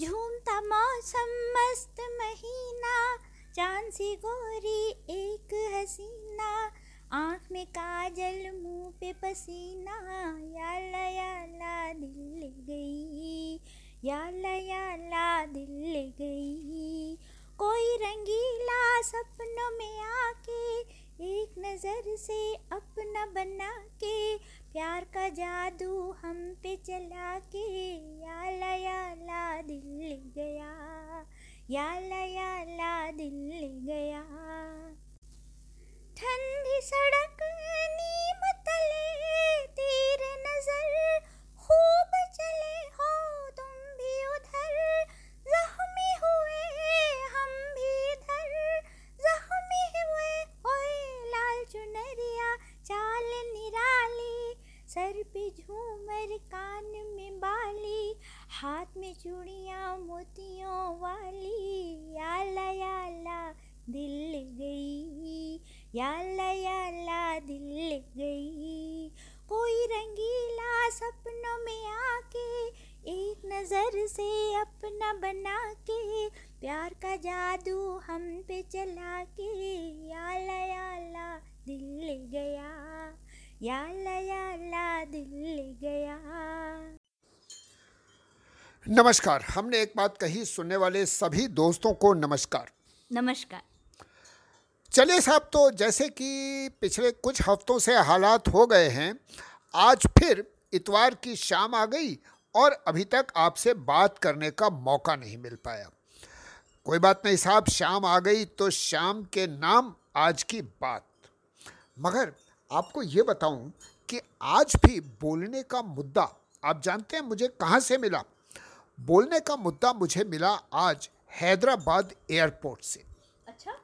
झूमता मौसम मस्त महीना, चाँद सी गोरी एक हसीना, आँख में काजल, मुँह पे पसीना, याला याला दिल ले गई, याला याला दिल ले गई। कोई रंगीला सपनों में आके एक नज़र से अपना बना के, प्यार का जादू हम पे चला के याला याला दिल गया याला याला दिल गया। ठंडी सड़क नीम तले, तेरे नज़र खूब चले हो, तुम भी उधर, जख्मी हुए हम भी ओए लाल चुनरिया, चाल निराली, सर पे झूमर, कान में बाली, हाथ में चूड़ियाँ, मोतियों वाली। याला याला, दिल गई, याला याला, दिल गई। कोई रंगीला सपनों में आके, एक नज़र से अपना बना के प्यार का जादू हम पे चला के याला याला दिल गया। याला याला दिल गया। नमस्कार हमने एक बात कही सुनने वाले सभी दोस्तों को नमस्कार। नमस्कार। चलिए साहब तो जैसे कि पिछले कुछ हफ्तों से हालात हो गए हैं आज फिर इतवार की शाम आ गई और अभी तक आपसे बात करने का मौका नहीं मिल पाया। कोई बात नहीं साहब शाम आ गई तो शाम के नाम आज की बात। मगर आपको ये बताऊँ कि आज भी बोलने का मुद्दा आप जानते हैं मुझे कहाँ से मिला? बोलने का मुद्दा मुझे मिला आज हैदराबाद एयरपोर्ट से। अच्छा।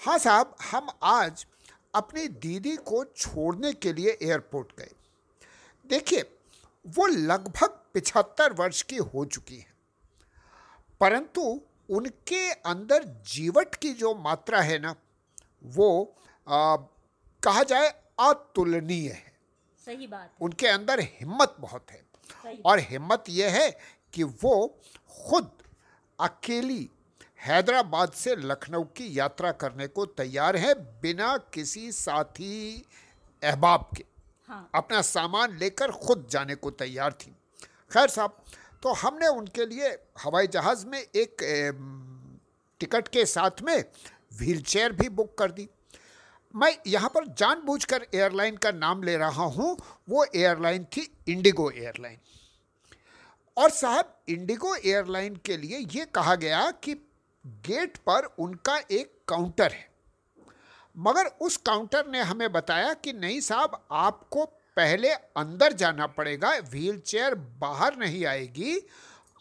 हाँ साहब हम आज अपनी दीदी को छोड़ने के लिए एयरपोर्ट गए। देखिए वो लगभग पिछहत्तर वर्ष की हो चुकी है। परंतु उनके अंदर जीवट की जो मात्रा है ना वो आ, कहा जाए अतुलनीय है। सही बात उनके अंदर हिम्मत बहुत है। और हिम्मत यह है कि वो खुद अकेली हैदराबाद से लखनऊ की यात्रा करने को तैयार है बिना किसी साथी अहबाब के। हाँ। अपना सामान लेकर खुद जाने को तैयार थी। खैर साहब तो हमने उनके लिए हवाई जहाज़ में एक टिकट के साथ में व्हीलचेयर भी बुक कर दी। मैं यहाँ पर जानबूझकर एयरलाइन का नाम ले रहा हूँ, वो एयरलाइन थी इंडिगो एयरलाइन। और साहब, इंडिगो एयरलाइन के लिए ये कहा गया कि गेट पर उनका एक काउंटर है। मगर उस काउंटर ने हमें बताया कि नहीं साहब, आपको पहले अंदर जाना पड़ेगा व्हील चेयर बाहर नहीं आएगी।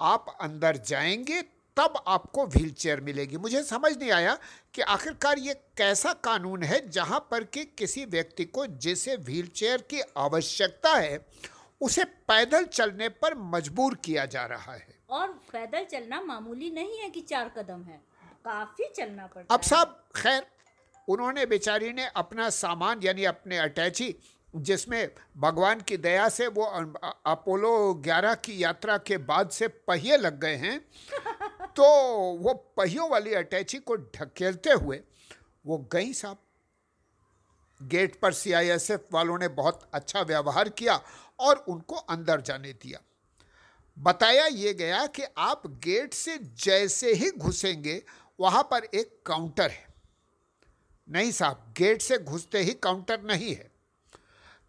आप अंदर जाएँगे तब आपको व्हीलचेयर मिलेगी। मुझे समझ नहीं आया कि आखिरकार ये कैसा कानून है जहाँ पर कि किसी व्यक्ति को जिसे व्हीलचेयर की आवश्यकता है उसे पैदल चलने पर मजबूर किया जा रहा है। और पैदल चलना मामूली नहीं है कि चार कदम है काफ़ी चलना पड़ता अब साहब खैर उन्होंने बेचारी ने अपना सामान यानी अपने अटैची जिसमें भगवान की दया से वो अपोलो 11 की यात्रा के बाद से पहिए लग गए हैं तो वो पहियों वाली अटैची को ढकेलते हुए वो गई साहब। गेट पर सीआईएसएफ वालों ने बहुत अच्छा व्यवहार किया और उनको अंदर जाने दिया। बताया ये गया कि आप गेट से जैसे ही घुसेंगे वहाँ पर एक काउंटर है। नहीं साहब गेट से घुसते ही काउंटर नहीं है।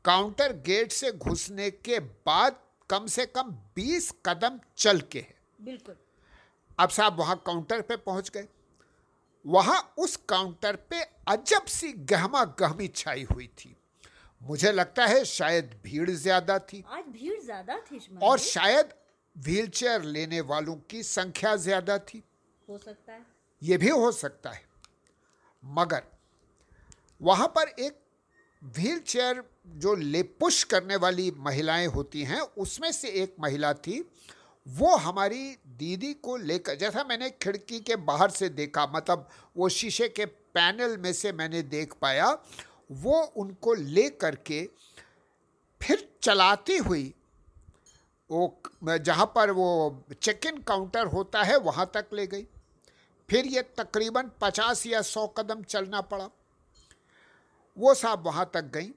काउंटर गेट से घुसने के बाद कम से कम 20 कदम चल के है। बिल्कुल। अब साहब वहाँ काउंटर पे पहुँच गए। वहाँ उस काउंटर पे अजब सी गहमा गहमी छाई हुई थी। मुझे लगता है शायद भीड़ ज़्यादा थी। आज भीड़ ज़्यादा थी और शायद व्हीलचेयर लेने वालों की संख्या ज़्यादा थी। हो सकता है। ये भी हो सकता है। मगर वहाँ पर एक व्हील चेयर जो ले पुश करने वाली महिलाएँ होती हैं, उसमें से एक महिला थी। वो हमारी दीदी को लेकर, जैसा मैंने खिड़की के बाहर से देखा मतलब वो शीशे के पैनल में से मैंने देख पाया, वो उनको ले करके फिर चलाती हुई, वो जहाँ पर वो चेक इन काउंटर होता है, वहाँ तक ले गई। फिर ये तकरीबन पचास या सौ कदम चलना पड़ा। वो साहब वहाँ तक गई।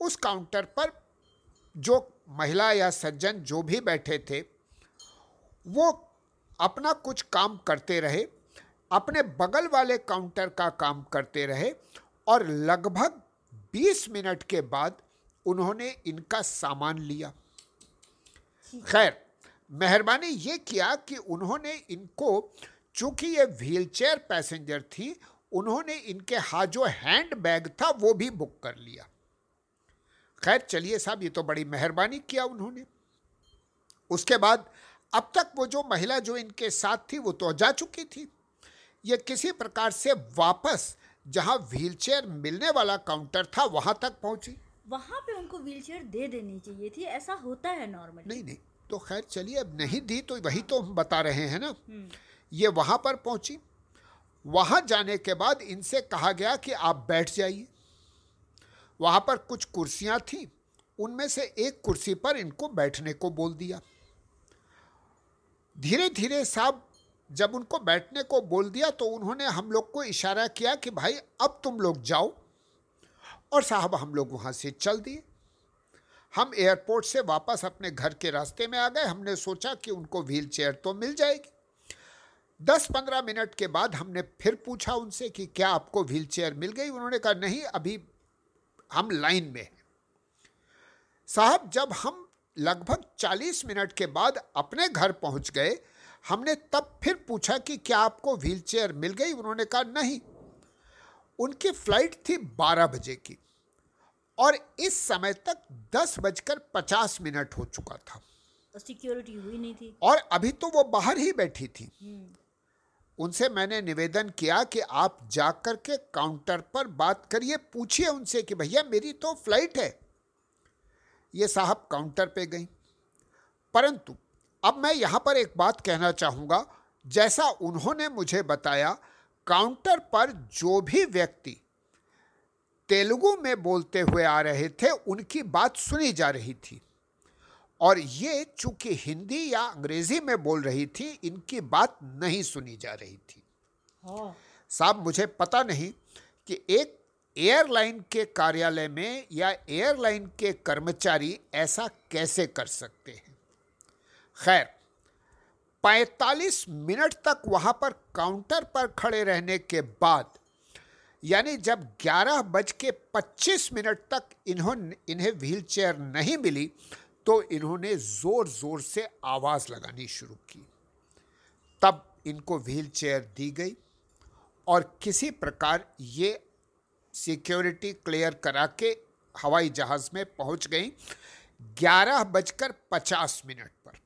उस काउंटर पर जो महिला या सज्जन जो भी बैठे थे वो अपना कुछ काम करते रहे अपने बगल वाले काउंटर का काम करते रहे और लगभग 20 मिनट के बाद उन्होंने इनका सामान लिया। खैर मेहरबानी ये किया कि उन्होंने इनको चूँकि ये व्हीलचेयर पैसेंजर थी उन्होंने इनके हाथ जो हैंड बैग था वो भी बुक कर लिया। खैर चलिए साहब ये तो बड़ी मेहरबानी किया उन्होंने। उसके बाद अब तक वो जो महिला जो इनके साथ थी वो तो जा चुकी थी। ये किसी प्रकार से वापस जहाँ व्हीलचेयर मिलने वाला काउंटर था वहाँ तक पहुँची। वहाँ पे उनको व्हीलचेयर दे देनी चाहिए थी ऐसा होता है नॉर्मली। नहीं नहीं तो खैर चलिए अब नहीं दी तो वही तो हम बता रहे हैं ना। हम्म। ये वहाँ पर पहुँची। वहाँ जाने के बाद इनसे कहा गया कि आप बैठ जाइए। वहाँ पर कुछ कुर्सियाँ थी। उनमें से एक कुर्सी पर इनको बैठने को बोल दिया। धीरे धीरे साहब, जब उनको बैठने को बोल दिया तो उन्होंने हम लोग को इशारा किया कि भाई, अब तुम लोग जाओ। और साहब, हम लोग वहाँ से चल दिए। हम एयरपोर्ट से वापस अपने घर के रास्ते में आ गए। हमने सोचा कि उनको व्हील चेयर तो मिल जाएगी। दस पंद्रह मिनट के बाद हमने फिर पूछा उनसे कि क्या आपको व्हील चेयर मिल गई? उन्होंने कहा नहीं अभी हम लाइन में हैं। साहब जब हम लगभग चालीस मिनट के बाद अपने घर पहुँच गए हमने तब फिर पूछा कि क्या आपको व्हील चेयर मिल गई? उन्होंने कहा नहीं। उनकी फ़्लाइट थी बारह बजे की और इस समय तक दस बजकर पचास मिनट हो चुका था। सिक्योरिटी हुई नहीं थी। और अभी तो वो बाहर ही बैठी थी। हम्म। उनसे मैंने निवेदन किया कि आप जाकर के काउंटर पर बात करिए, पूछिए उनसे कि भैया, मेरी तो फ़्लाइट है। ये साहब काउंटर पे गई। परंतु अब मैं यहाँ पर एक बात कहना चाहूँगा। जैसा उन्होंने मुझे बताया, काउंटर पर जो भी व्यक्ति तेलुगु में बोलते हुए आ रहे थे, उनकी बात सुनी जा रही थी। और ये चूँकि हिंदी या अंग्रेज़ी में बोल रही थी इनकी बात नहीं सुनी जा रही थी। हाँ। साहब मुझे पता नहीं कि एक एयरलाइन के कार्यालय में या एयरलाइन के कर्मचारी ऐसा कैसे कर सकते हैं। खैर 45 मिनट तक वहाँ पर काउंटर पर खड़े रहने के बाद यानी जब ग्यारह बज के पच्चीस मिनट तक इन्होंने इन्हें व्हील चेयर नहीं मिली तो इन्होंने ज़ोर ज़ोर से आवाज़ लगानी शुरू की। तब इनको व्हील चेयर दी गई और किसी प्रकार ये सिक्योरिटी क्लियर करा के हवाई जहाज़ में पहुँच गई। ग्यारह बजकर पचास मिनट पर।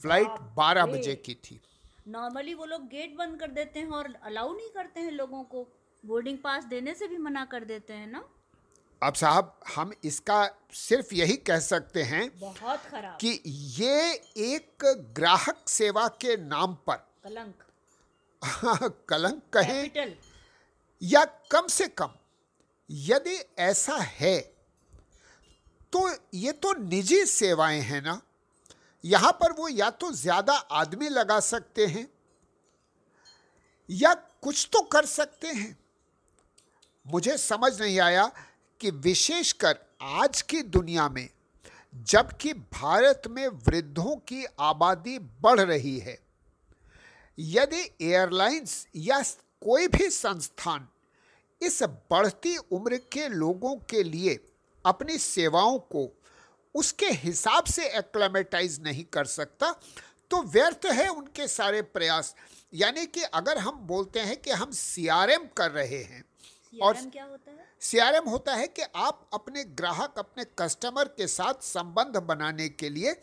फ़्लाइट बारह बजे की थी। नॉर्मली वो लोग गेट बंद कर देते हैं और अलाउ नहीं करते हैं लोगों को। बोर्डिंग पास देने से भी मना कर देते हैं ना? अब साहब हम इसका सिर्फ़ यही कह सकते हैं बहुत खराब। कि ये एक ग्राहक सेवा के नाम पर। कलंक। कलंक कहें कैपिटल। या कम से कम यदि ऐसा है तो ये तो निजी सेवाएँ हैं ना? यहाँ पर वो या तो ज़्यादा आदमी लगा सकते हैं या कुछ तो कर सकते हैं। मुझे समझ नहीं आया कि विशेषकर आज की दुनिया में, जबकि भारत में वृद्धों की आबादी बढ़ रही है। यदि एयरलाइंस या कोई भी संस्थान इस बढ़ती उम्र के लोगों के लिए अपनी सेवाओं को उसके हिसाब से एक्लेमेटाइज नहीं कर सकता तो व्यर्थ है उनके सारे प्रयास। यानी कि अगर हम बोलते हैं कि हम सीआरएम कर रहे हैं और क्या होता है? सीआरएम होता है कि आप अपने ग्राहक अपने कस्टमर के साथ संबंध बनाने के लिए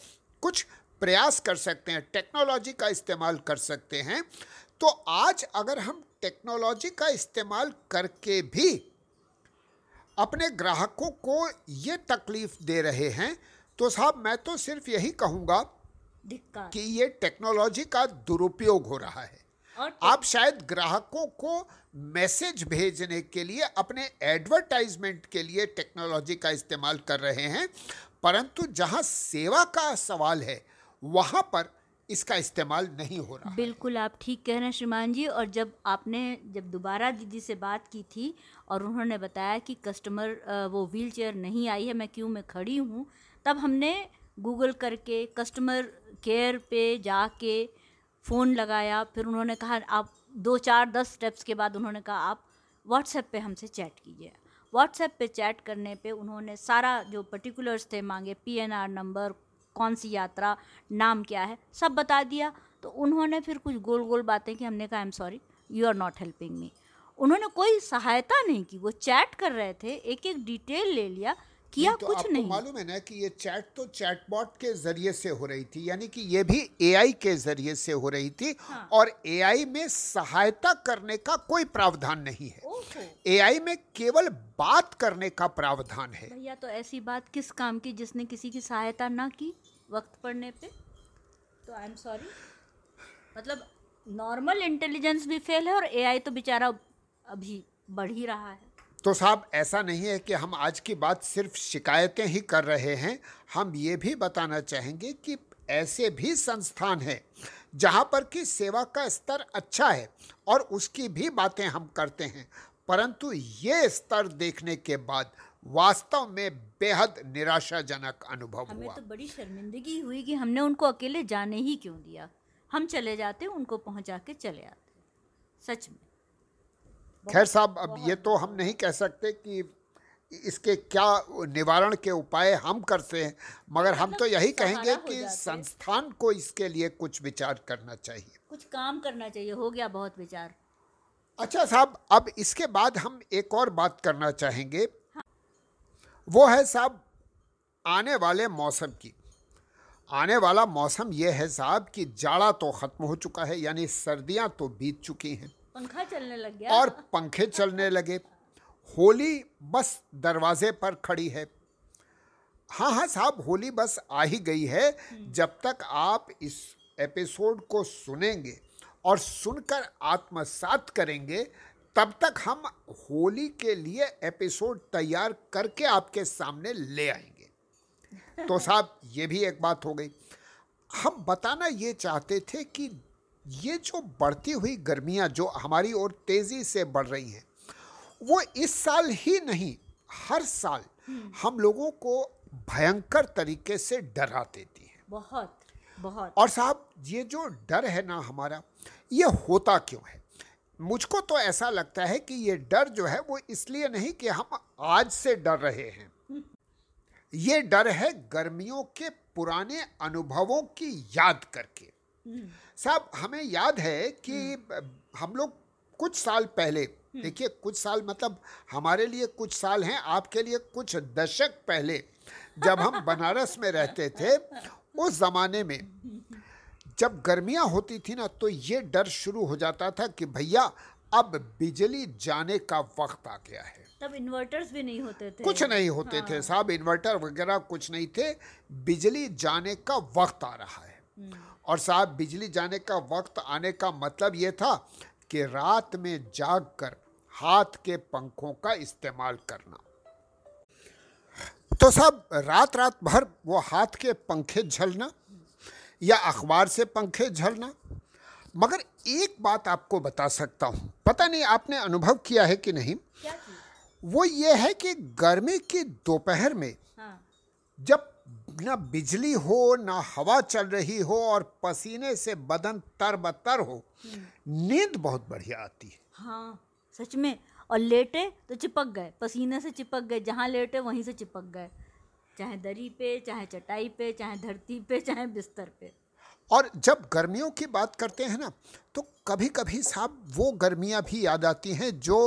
कुछ प्रयास कर सकते हैं टेक्नोलॉजी का इस्तेमाल कर सकते हैं। तो आज अगर हम टेक्नोलॉजी का इस्तेमाल करके भी अपने ग्राहकों को ये तकलीफ़ दे रहे हैं तो साहब मैं तो सिर्फ़ यही कहूँगा कि ये टेक्नोलॉजी का दुरुपयोग हो रहा है। आप शायद ग्राहकों को मैसेज भेजने के लिए अपने एडवर्टाइजमेंट के लिए टेक्नोलॉजी का इस्तेमाल कर रहे हैं परंतु जहाँ सेवा का सवाल है वहाँ पर इसका इस्तेमाल नहीं हो रहा बिल्कुल आप ठीक कह रहे हैं श्रीमान जी और जब आपने जब दोबारा दीदी से बात की थी और उन्होंने बताया कि कस्टमर वो व्हील चेयर नहीं आई है मैं क्यों में खड़ी हूँ तब हमने गूगल करके कस्टमर केयर पे जाके फ़ोन लगाया, फिर उन्होंने कहा, आप दो चार दस स्टेप्स के बाद उन्होंने कहा, आप व्हाट्सएप पे हमसे चैट कीजिए। व्हाट्सएप पे चैट करने पे उन्होंने सारा जो पर्टिकुलर्स थे मांगे पीएनआर नंबर कौन सी यात्रा, नाम क्या है, सब बता दिया। तो उन्होंने फिर कुछ गोल गोल बातें कि, हमने कहा I am sorry you are not helping me उन्होंने कोई सहायता नहीं की, वो चैट कर रहे थे एक एक डिटेल ले लिया किया तो कुछ नहीं। मालूम है ना कि ये चैट तो चैटबॉट के ज़रिए से हो रही थी यानी कि ये भी एआई के ज़रिए से हो रही थी हाँ। और एआई में सहायता करने का कोई प्रावधान नहीं है। एआई में केवल बात करने का प्रावधान है। भैया तो ऐसी बात किस काम की जिसने किसी की सहायता ना की वक्त पड़ने पे? तो आई एम सॉरी मतलब नॉर्मल इंटेलिजेंस भी फेल है और एआई तो बेचारा अभी बढ़ ही रहा है। तो साहब ऐसा नहीं है कि हम आज की बात सिर्फ़ शिकायतें ही कर रहे हैं। हम ये भी बताना चाहेंगे कि ऐसे भी संस्थान हैं जहाँ पर कि सेवा का स्तर अच्छा है और उसकी भी बातें हम करते हैं। परंतु ये स्तर देखने के बाद वास्तव में बेहद निराशाजनक अनुभव हमें हुआ। तो बड़ी शर्मिंदगी हुई कि हमने उनको अकेले जाने ही क्यों दिया? हम चले जाते उनको पहुँचा के चले आते। सच में। खैर साहब अब ये तो हम नहीं कह सकते कि इसके क्या निवारण के उपाय हम करते हैं मगर हम तो यही कहेंगे कि संस्थान को इसके लिए कुछ विचार करना चाहिए। कुछ काम करना चाहिए हो गया बहुत विचार। अच्छा साहब अब इसके बाद हम एक और बात करना चाहेंगे। वो है साहब आने वाले मौसम की। आने वाला मौसम ये है साहब कि जाड़ा तो ख़त्म हो चुका है यानी सर्दियाँ तो बीत चुकी हैं। पंखा चलने लग गया। और पंखे चलने लगे। होली बस दरवाजे पर खड़ी है। हाँ हाँ साहब, होली बस आ ही गई है। जब तक आप इस एपिसोड को सुनेंगे और सुनकर आत्मसात करेंगे, तब तक हम होली के लिए एपिसोड तैयार करके आपके सामने ले आएँगे। तो साहब, ये भी एक बात हो गई। हम बताना ये चाहते थे कि ये जो बढ़ती हुई गर्मियाँ जो हमारी ओर तेज़ी से बढ़ रही हैं वो इस साल ही नहीं हर साल हम लोगों को भयंकर तरीके से डरा देती है। बहुत बहुत। और साहब ये जो डर है ना हमारा ये होता क्यों है? मुझको तो ऐसा लगता है कि ये डर जो है वो इसलिए नहीं कि हम आज से डर रहे हैं। ये डर है गर्मियों के पुराने अनुभवों की याद करके। साहब हमें याद है कि हम लोग कुछ साल पहले देखिए कुछ साल मतलब हमारे लिए कुछ साल हैं आपके लिए कुछ दशक पहले जब हम बनारस में रहते थे उस ज़माने में जब गर्मियाँ होती थी ना तो ये डर शुरू हो जाता था कि भैया अब बिजली जाने का वक्त आ गया है। तब इन्वर्टर्स भी नहीं होते थे। कुछ नहीं होते हाँ। थे साहब इन्वर्टर वगैरह कुछ नहीं थे बिजली जाने का वक्त आ रहा है। और साहब बिजली जाने का वक्त आने का मतलब ये था कि रात में जाग कर हाथ के पंखों का इस्तेमाल करना। तो साहब रात रात भर वो हाथ के पंखे झलना या अखबार से पंखे झलना? मगर एक बात आपको बता सकता हूँ। पता नहीं आपने अनुभव किया है कि नहीं? क्या वो ये है कि गर्मी की दोपहर में हाँ। जब ना बिजली हो ना हवा चल रही हो और पसीने से बदन तर बतर हो नींद बहुत बढ़िया आती है। हाँ सच में। और लेटे तो चिपक गए पसीने से चिपक गए जहाँ लेटे वहीं से चिपक गए। चाहे दरी पे चाहे चटाई पे चाहे धरती पे चाहे बिस्तर पे। और जब गर्मियों की बात करते हैं ना तो कभी कभी साहब वो गर्मियाँ भी याद आती हैं जो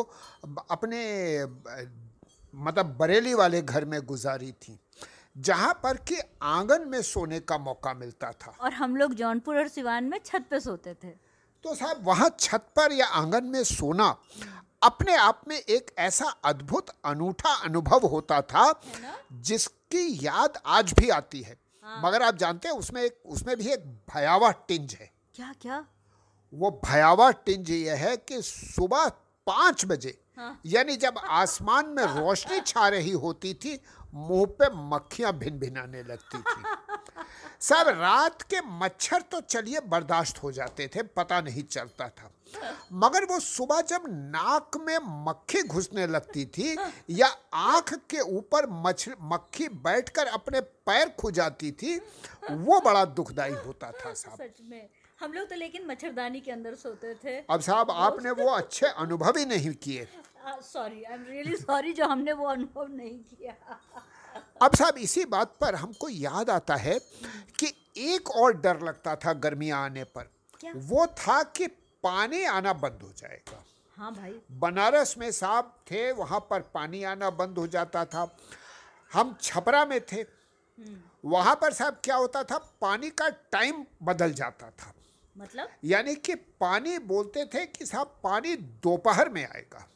अपने मतलब बरेली वाले घर में गुजारी थी। जहाँ पर कि आँगन में सोने का मौका मिलता था। और हम लोग जौनपुर और सिवान में छत पे सोते थे। तो साहब वहाँ छत पर या आँगन में सोना अपने आप में एक ऐसा अद्भुत अनूठा अनुभव होता था जिसकी याद आज भी आती है। हाँ। मगर आप जानते हैं उसमें एक उसमें भी एक भयावह टिंज है। क्या क्या? वो भयावह टिंज ये है कि सुबह पाँच बजे हाँ। यानी जब आसमान में रोशनी छा रही होती थी मुँह पे मक्खियाँ भिन भिनाने लगती थी। साहब रात के मच्छर तो चलिए बर्दाश्त हो जाते थे पता नहीं चलता था। मगर वो सुबह जब नाक में मक्खी घुसने लगती थी या आँख के ऊपर मक्खी बैठकर अपने पैर खुजाती थी वो बड़ा दुखदाई होता था साहब। हम लोग तो लेकिन मच्छरदानी के अंदर सोते थे। अब साहब आपने वो अच्छे अनुभव ही नहीं किए। Sorry I am really sorry जो हमने वो अनुभव नहीं किया। अब साहब इसी बात पर हमको याद आता है कि एक और डर लगता था गर्मियाँ आने पर। क्या? वो था कि पानी आना बंद हो जाएगा। हाँ भाई। बनारस में साहब थे वहाँ पर पानी आना बंद हो जाता था। हम छपरा में थे। वहाँ पर साहब क्या होता था पानी का टाइम बदल जाता था। मतलब? यानी कि पानी बोलते थे कि साहब पानी दोपहर में आएगा।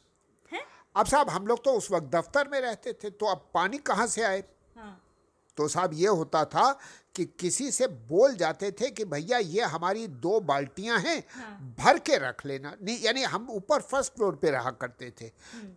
अब साहब हम लोग तो उस वक्त दफ्तर में रहते थे तो अब पानी कहाँ से आए? हाँ। तो साहब ये होता था कि किसी से बोल जाते थे कि भैया ये हमारी दो बाल्टियाँ हैं हाँ। भर के रख लेना। यानी हम ऊपर फ़र्स्ट फ्लोर पे रहा करते थे।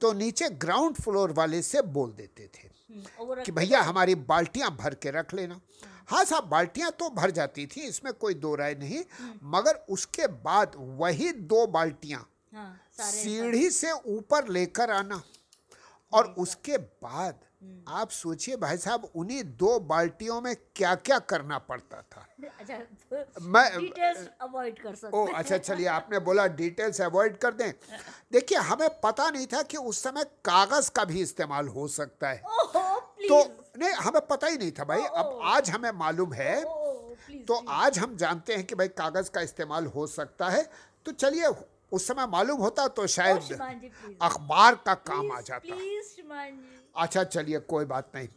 तो नीचे ग्राउंड फ्लोर वाले से बोल देते थे हम्म, कि भैया हमारी बाल्टियाँ भर के रख लेना। हाँ। साहब बाल्टियाँ तो भर जाती थी इसमें कोई दो राय नहीं मगर उसके बाद वही दो बाल्टियाँ हाँ सीढ़ी से ऊपर लेकर आना और उसके बाद आप सोचिए भाई साहब उन्हीं दो बाल्टियों में क्या क्या करना पड़ता था? अच्छा मैं- अवॉइड कर सकते ओ अच्छा चलिए आपने बोला डिटेल्स अवॉइड कर दें। देखिए हमें पता नहीं था कि उस समय कागज़ का भी इस्तेमाल हो सकता है। ओहो तो नहीं हमें पता ही नहीं था भाई। अब आज हमें मालूम है। प्लीज़ तो आज हम जानते हैं कि भाई कागज़ का इस्तेमाल हो सकता है। तो चलिए उस समय मालूम होता तो शायद अखबार का काम आ जाता। अच्छा चलिए कोई बात नहीं।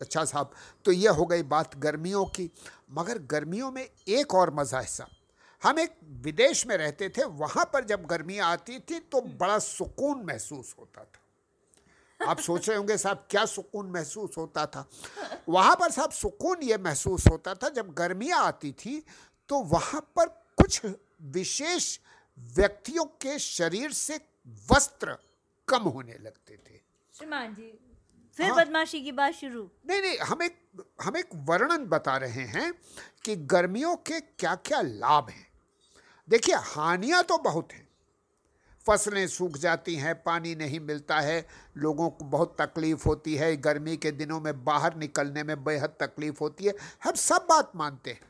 अच्छा साहब तो ये हो गई बात गर्मियों की। मगर गर्मियों में एक और मज़ा है साहब। हम एक विदेश में रहते थे वहाँ पर जब गर्मियाँ आती थी तो बड़ा सुकून महसूस होता था। आप सोच रहे होंगे साहब क्या सुकून महसूस होता था? वहाँ पर साहब सुकून ये महसूस होता था जब गर्मियाँ आती थी तो वहाँ पर कुछ विशेष व्यक्तियों के शरीर से वस्त्र कम होने लगते थे। श्रीमान जी फिर हाँ। बदमाशी की बात शुरू। नहीं नहीं हम एक हम एक वर्णन बता रहे हैं कि गर्मियों के क्या क्या लाभ हैं। देखिए हानियाँ तो बहुत हैं। फ़सलें सूख जाती हैं पानी नहीं मिलता है लोगों को बहुत तकलीफ़ होती है गर्मी के दिनों में बाहर निकलने में बेहद तकलीफ़ होती है। हम सब बात मानते हैं।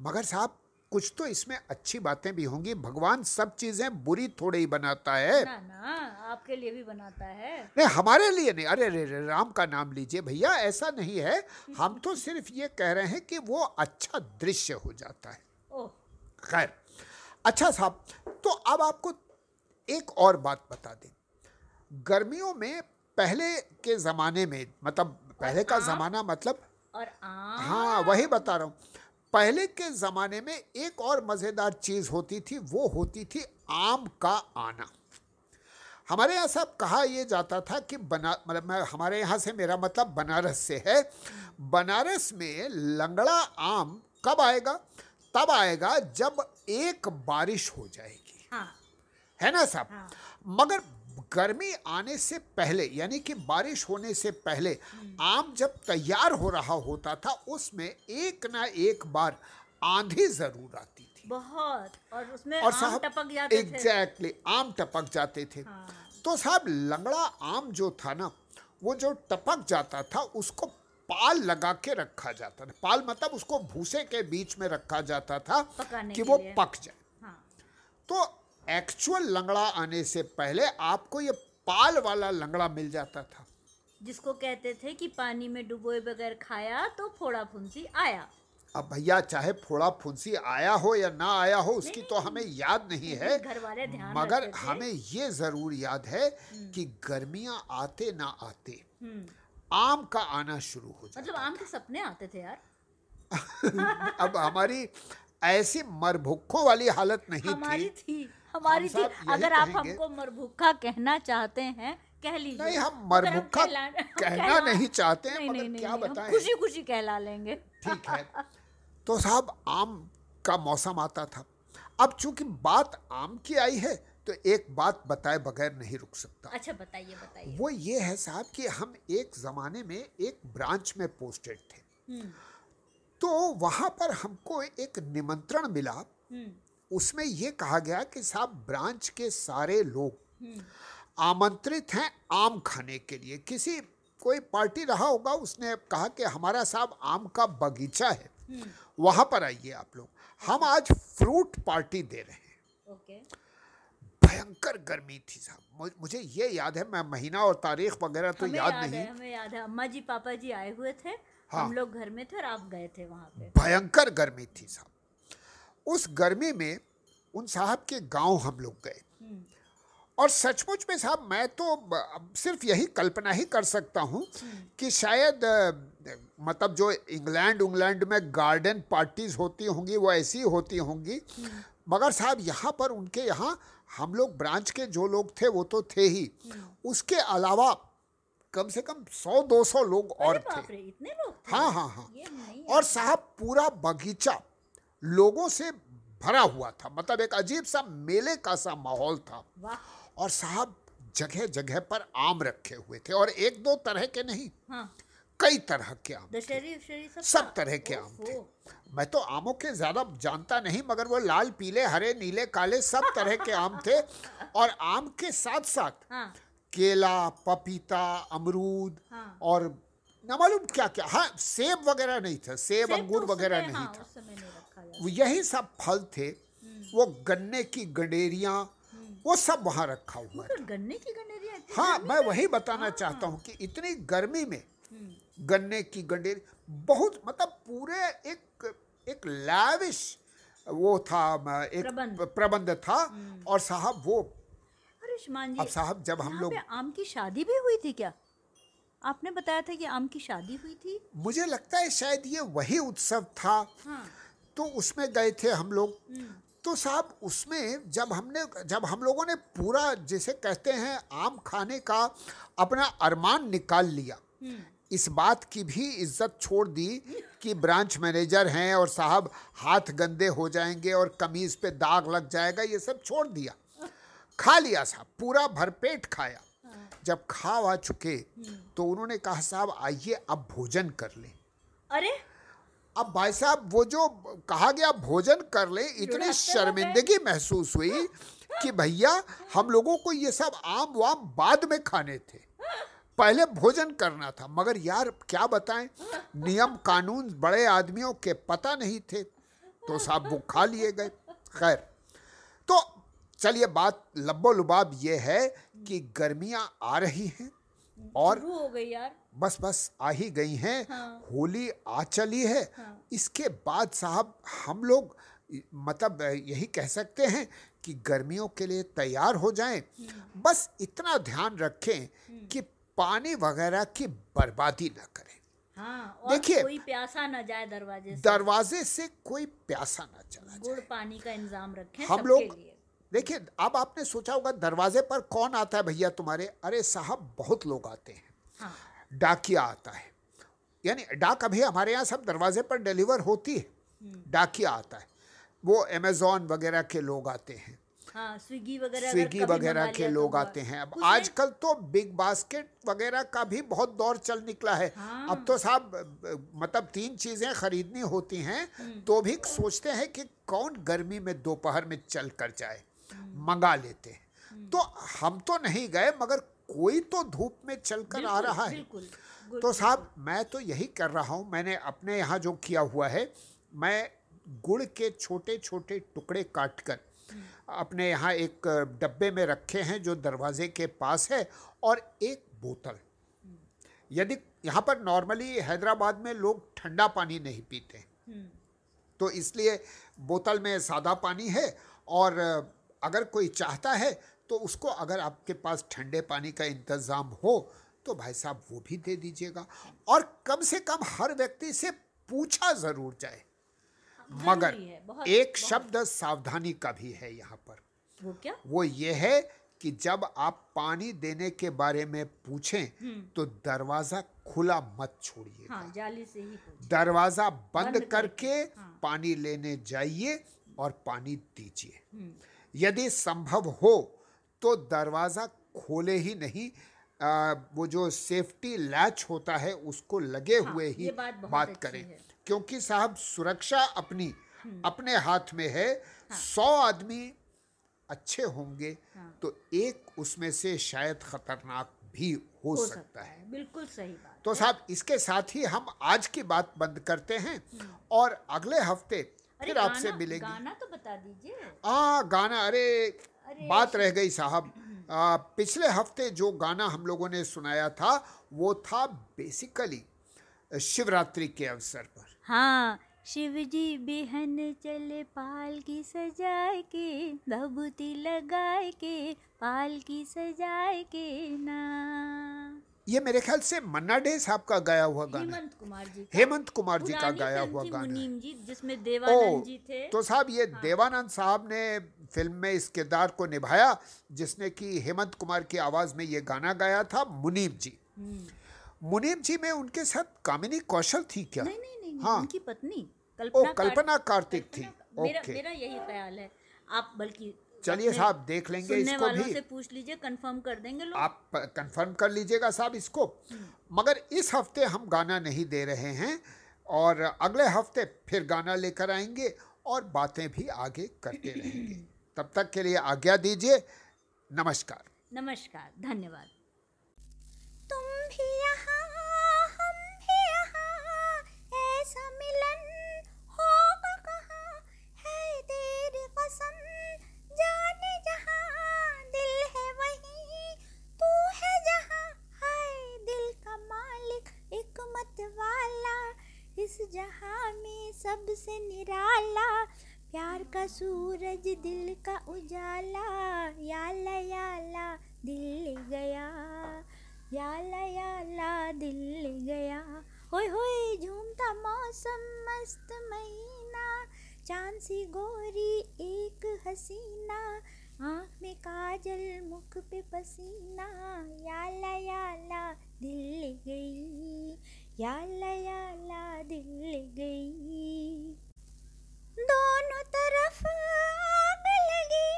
मगर साहब कुछ तो इसमें अच्छी बातें भी होंगी। भगवान सब चीज़ें बुरी थोड़े ही बनाता है। ना ना आपके लिए भी बनाता है। नहीं हमारे लिए नहीं। अरे रे रे राम का नाम लीजिए भैया ऐसा नहीं है। हम तो सिर्फ़ ये कह रहे हैं कि वो अच्छा दृश्य हो जाता है। खैर अच्छा साहब तो अब आपको एक और बात बता दें। गर्मियों में पहले के ज़माने में मतलब पहले का ज़माना मतलब और हाँ वही बता रहा हूँ। पहले के ज़माने में एक और मज़ेदार चीज़ होती थी वो होती थी आम का आना। हमारे यहाँ साहब कहा यह जाता था कि बना मतलब मैं हमारे यहाँ से मेरा मतलब बनारस से है। बनारस में लंगड़ा आम कब आएगा? तब आएगा जब एक बारिश हो जाएगी। हाँ। है ना साहब हाँ। मगर गर्मी आने से पहले यानी कि बारिश होने से पहले आम जब तैयार हो रहा होता था उसमें एक ना एक बार आंधी ज़रूर आती थी। बहुत और उसमें और आम टपक जाते थे। एग्जैक्टली आम टपक जाते थे। हाँ। तो साहब लंगड़ा आम जो था ना वो जो टपक जाता था उसको पाल लगा के रखा जाता था। पाल मतलब उसको भूसे के बीच में रखा जाता था कि वो पक जाए। हाँ। तो एक्चुअल लंगड़ा आने से पहले आपको ये पाल वाला लंगड़ा मिल जाता था। जिसको कहते थे कि पानी में डुबोए बगैर खाया तो फोड़ा फुंसी आया। अब भैया चाहे फोड़ा फुंसी आया हो या ना आया हो उसकी तो हमें याद नहीं है। घर वाले ध्यान मगर हमें ये ज़रूर याद है कि गर्मियाँ आते ना आते हम्म, आम का आना शुरू हो जाता मतलब आम के सपने आते थे यार। अब हमारी ऐसी मरभुक्खों वाली हालत नहीं हमारी थी थी। हमारी थी अगर आप हमको मरभुक्खा कहना चाहते हैं कह लीजिए। नहीं हम अगर हम कहना नहीं चाहते हैं मगर क्या बताएँ? खुशी खुशी कहला लेंगे। ठीक है। तो साहब आम का मौसम आता था। अब चूँकि बात आम की आई है तो एक बात बताए बगैर नहीं रुक सकता। अच्छा बताइए बताइए। वो ये है साहब कि हम एक ज़माने में एक ब्रांच में पोस्टेड थे। हम्म। तो वहाँ पर हमको एक निमंत्रण मिला हम्म। उसमें ये कहा गया कि साहब ब्रांच के सारे लोग हम्म। आमंत्रित हैं आम खाने के लिए। किसी कोई पार्टी रहा होगा उसने कहा कि हमारा साहब आम का बगीचा है। हम्म। वहाँ पर आइए आप लोग। हम आज फ्रूट पार्टी दे रहे हैं। भयंकर गर्मी थी साहब। मुझे ये याद है मैं महीना और तारीख वगैरह तो याद याद नहीं। है हमें याद है। अम्मा जी पापा जी आए हुए थे। हाँ। हम लोग घर में थे और आप गए थे वहाँ पे। भयंकर गर्मी थी साहब। उस गर्मी में उन साहब के गाँव हम लोग गए। हम्म। और सचमुच में साहब मैं तो सिर्फ़ यही कल्पना ही कर सकता हूँ कि शायद मतलब जो इंग्लैंड उंग्लैंड में गार्डन पार्टीज़ होती होंगी वो ऐसी होती होंगी। मगर साहब यहाँ पर उनके यहाँ हम लोग ब्रांच के जो लोग थे वो तो थे ही। उसके अलावा कम से कम सौ दो सौ लोग और थे। थे? हाँ हाँ हाँ। और साहब पूरा बगीचा लोगों से भरा हुआ था। मतलब एक अजीब सा मेले का सा माहौल था। और साहब जगह जगह पर आम रखे हुए थे और एक दो तरह के नहीं हाँ। कई तरह के आम उशहरी सब सब तरह के आम थे। मैं तो आमों के ज़्यादा जानता नहीं मगर वो लाल पीले हरे नीले काले सब तरह के आम थे। और आम के साथ साथ हाँ। केला पपीता अमरूद हाँ। और न मालूम क्या क्या हाँ सेब वगैरह नहीं था। सेब सेब तो अंगूर उस वगैरह समय- नहीं हाँ, था। रखा यही सब फल थे वो गन्ने की गडेरियाँ वो सब वहाँ रखा हुआ है गन्ने की इतनी हाँ मैं वही बताना चाहता हूँ कि इतनी गर्मी में हम्म, गन्ने की गंडेरी बहुत मतलब पूरे एक एक लाविश वो था एक प्रबंध। प्रबंध था और साहब वो जी अब साहब जब हम लोग आम की शादी भी हुई थी क्या? आपने बताया था कि आम की शादी हुई थी? मुझे लगता है शायद ये वही उत्सव था। हाँ। तो उसमें गए थे हम लोग। हम्म, तो साहब उसमें जब हमने जब हम लोगों ने पूरा जिसे कहते हैं आम खाने का अपना अरमान निकाल लिया हम्म, इस बात की भी इज़्ज़त छोड़ दी कि ब्रांच मैनेजर हैं और साहब हाथ गंदे हो जाएँगे और कमीज पे दाग लग जाएगा ये सब छोड़ दिया। खा लिया साहब पूरा भरपेट खाया। हाँ, जब खा आ चुके तो उन्होंने कहा साहब आइए अब भोजन कर ले। अरे! अब भाई साहब वो जो कहा गया भोजन कर ले इतनी शर्मिंदगी महसूस हुई कि भैया हम लोगों को ये सब आम वाम बाद में खाने थे। पहले भोजन करना था मगर यार क्या बताएँ? नियम कानून बड़े आदमियों के पता नहीं थे तो साहब वो खा लिए गए। खैर तो चलिए बात लब्बो लुबाब ये है कि गर्मियाँ आ रही हैं और हो गई यार। बस बस आ ही गई हैं। हाँ। होली आ चली है। हाँ। इसके बाद साहब हम लोग मतलब यही कह सकते हैं कि गर्मियों के लिए तैयार हो जाएँ। बस इतना ध्यान रखें कि पानी वगैरह की बर्बादी ना करें। हाँ देखिए, कोई प्यासा न जाए दरवाजे से। दरवाजे से कोई प्यासा ना चला जाए। गुड़ पानी का इंतज़ाम रखें हम लोग देखिए अब आपने सोचा होगा दरवाजे पर कौन आता है भैया तुम्हारे? अरे साहब बहुत लोग आते हैं। हाँ। डाकिया आता है। यानी डाक अभी हमारे यहाँ सब दरवाजे पर डिलीवर होती है। डाकिया आता है। वो अमेजोन वगैरह के लोग आते हैं। हाँ स्विगी वगैरह स्विगी वगैरह के तो लोग आते हैं। अब आजकल तो बिग बास्केट वगैरह का भी बहुत दौर चल निकला है। हाँ। अब तो साहब मतलब तीन चीज़ें खरीदनी होती हैं हम्म। तो भी सोचते हैं कि कौन गर्मी में दोपहर में चल कर जाए मंगा लेते हैं। हम्म। तो हम तो नहीं गए मगर कोई तो धूप में चल कर आ रहा है। तो साहब मैं तो यही कर रहा हूँ मैंने अपने यहाँ जो किया हुआ है मैं गुड़ के छोटे छोटे टुकड़े काट कर अपने यहाँ एक डब्बे में रखे हैं जो दरवाजे के पास है और एक बोतल। यदि यहाँ पर नॉर्मली हैदराबाद में लोग ठंडा पानी नहीं पीते हम्म, तो इसलिए बोतल में सादा पानी है और अगर कोई चाहता है तो उसको अगर आपके पास ठंडे पानी का इंतज़ाम हो तो भाई साहब वो भी दे दीजिएगा। और कम से कम हर व्यक्ति से पूछा ज़रूर जाए। मगर बहुत- एक बहुत। शब्द सावधानी का भी है यहाँ पर। वो क्या? वो ये है कि जब आप पानी देने के बारे में पूछें हम्म। तो दरवाज़ा खुला मत छोड़िएगा। हाँ जाली से ही दरवाज़ा बंद बंद करके करके, हाँ। पानी लेने जाइए और पानी दीजिए। हम्म, यदि संभव हो तो दरवाज़ा खोले ही नहीं आ, वो जो सेफ्टी लैच होता है उसको लगे हाँ, हुए ही बात बात करें क्योंकि साहब सुरक्षा अपनी हम्म। अपने हाथ में है हाँ। सौ आदमी अच्छे होंगे हाँ। तो एक उसमें से शायद खतरनाक भी हो, हो सकता सकता है बिल्कुल सही बात तो साहब इसके साथ ही हम आज की बात बंद करते हैं और अगले हफ़्ते हम्म। फिर आपसे मिलेंगे गाना तो बता दीजिए आ गाना अरे बात रह गई साहब। पिछले हफ़्ते जो गाना हम लोगों ने सुनाया था वो था बेसिकली शिवरात्रि के अवसर पर। हाँ शिव जी बिहन चले पाल की सजाए के भभूति लगाए के पाल की सजाए के ना ये मेरे ख्याल से मन्ना डे साहब का गाया हुआ गाना हेमंत कुमार जी का। हेमंत कुमार जी का गाया हुआ गाना जी जिसमें ओ देवानंद जी थे। तो साहब ये हाँ। देवानंद साहब ने फ़िल्म में इस किरदार को निभाया जिसने कि हेमंत कुमार की आवाज़ में ये गाना गाया था मुनीब जी हम्म। मुनीब जी में उनके साथ कामिनी कौशल थी क्या नहीं नहीं नहीं हाँ। उनकी पत्नी ओ कल्पना कल्पना कार्तिक- थी मेरा मेरा यही ख्याल है आप बल्कि चलिए साहब देख लेंगे सुनने इसको भी। से पूछ लीजिए कंफर्म कर देंगे लोग। आप कंफर्म कर लीजिएगा साहब इसको। मगर इस हफ़्ते हम गाना नहीं दे रहे हैं और अगले हफ़्ते फिर गाना लेकर आएँगे और बातें भी आगे करते रहेंगे। तब तक के लिए आज्ञा दीजिए। नमस्कार। नमस्कार धन्यवाद। तुम भी यहाँ सबसे निराला, प्यार का सूरज दिल का उजाला, याला याला दिल गया, याला याला दिल गया। होय होय, झूमता मौसम, मस्त महीना, चाँद सी गोरी, एक हसीना, आँख में काजल, मुख पे पसीना, याला याला दिल गई। याला याला दिल गई। दोनों तरफ़ आग लगी,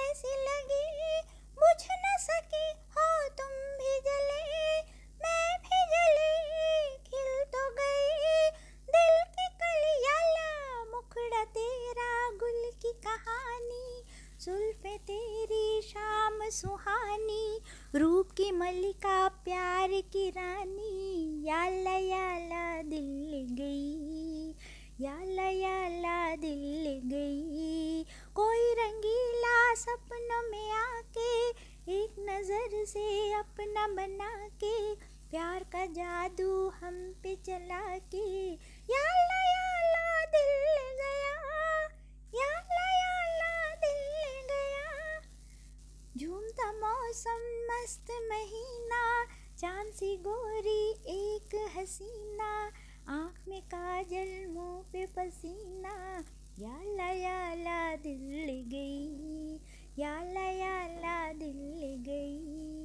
ऐसी लगी। बुझ न सकी, हो तुम भी जले। मैं भी जली, खिल तो गई। दिल की कलियाला मुखड़ा तेरा, गुल की कहानी। सुल्फे तेरी शाम सुहानी, रूप की मलिका प्यार की रानी। याला याला दिल गई याला याला दिल गई कोई रंगीला सपनों में आके, एक नज़र से अपना बना के प्यार का जादू हम पे चला के याला याला दिल गया। याला याला दिल गया। झूमता मौसम मस्त महीना। चाँद सी गोरी, एक हसीना। आँख में काजल, मुँह पे पसीना। याला याला दिल गई याला याला दिल गई।